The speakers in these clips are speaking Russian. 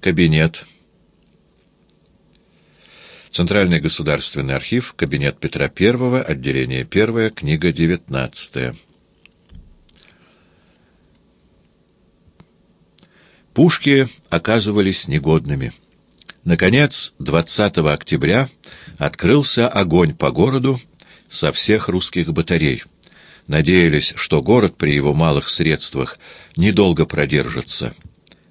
Кабинет. Центральный государственный архив, кабинет Петра I, отделение 1, книга 19. Пушки оказывались негодными. Наконец, 20 октября открылся огонь по городу со всех русских батарей. Надеялись, что город при его малых средствах недолго продержится.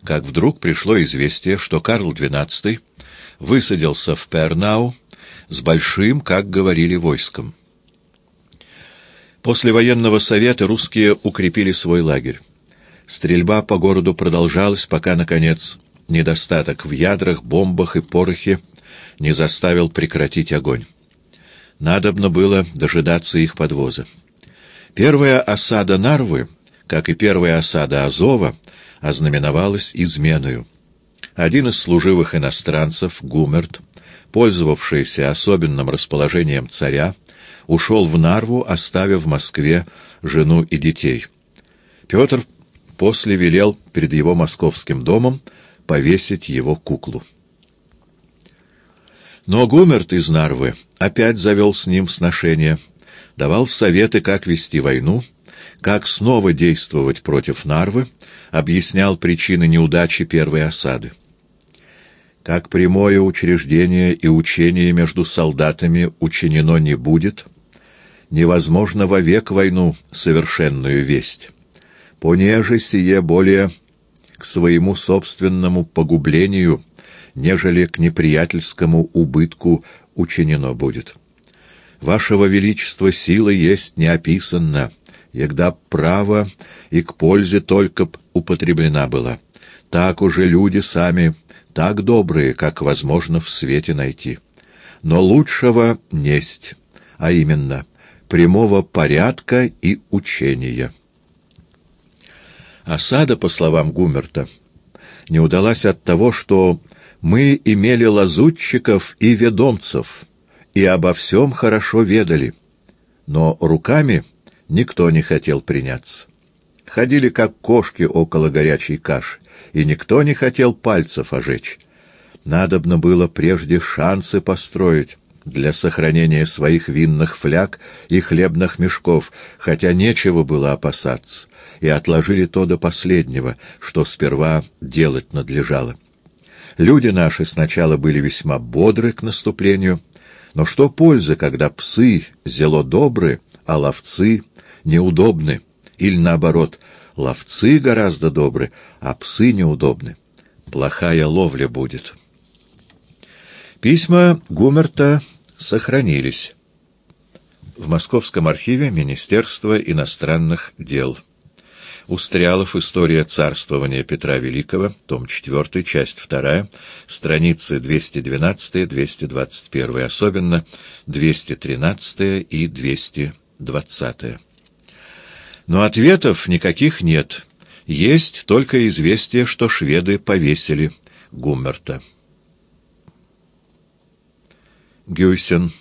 Как вдруг пришло известие, что Карл XII высадился в Пернау с большим, как говорили, войском. После военного совета русские укрепили свой лагерь. Стрельба по городу продолжалась, пока, наконец, недостаток в ядрах, бомбах и порохе не заставил прекратить огонь. Надобно было дожидаться их подвоза. Первая осада Нарвы, как и первая осада Азова, ознаменовалась изменою. Один из служивых иностранцев, Гумерт, пользовавшийся особенным расположением царя, ушел в Нарву, оставив в Москве жену и детей. Петр после велел перед его московским домом повесить его куклу. Но Гумерт из Нарвы опять завел с ним сношение, давал советы, как вести войну, как снова действовать против Нарвы, объяснял причины неудачи первой осады. Как прямое учреждение и учение между солдатами учинено не будет, невозможно вовек войну совершенную весть. Понеже сие более к своему собственному погублению — нежели к неприятельскому убытку учинено будет. Вашего Величества сила есть неописанна, егда право и к пользе только б употреблена была. Так уже люди сами, так добрые, как возможно в свете найти. Но лучшего несть, а именно прямого порядка и учения. Осада, по словам Гумерта, не удалась от того, что мы имели лазутчиков и ведомцев, и обо всем хорошо ведали, но руками никто не хотел приняться. Ходили, как кошки около горячей каши, и никто не хотел пальцев ожечь. Надобно было прежде шансы построить для сохранения своих винных фляг и хлебных мешков, хотя нечего было опасаться, и отложили то до последнего, что сперва делать надлежало. Люди наши сначала были весьма бодры к наступлению, но что пользы, когда псы зело добры, а ловцы неудобны, или наоборот, ловцы гораздо добры, а псы неудобны. Плохая ловля будет. Письма Гумерта сохранились в Московском архиве Министерства иностранных дел. Устрялов. История царствования Петра Великого. Том 4. Часть 2. Страницы 212-221. Особенно 213 и 220. Но ответов никаких нет. Есть только известие, что шведы повесили Гуммерта. Гюйсен.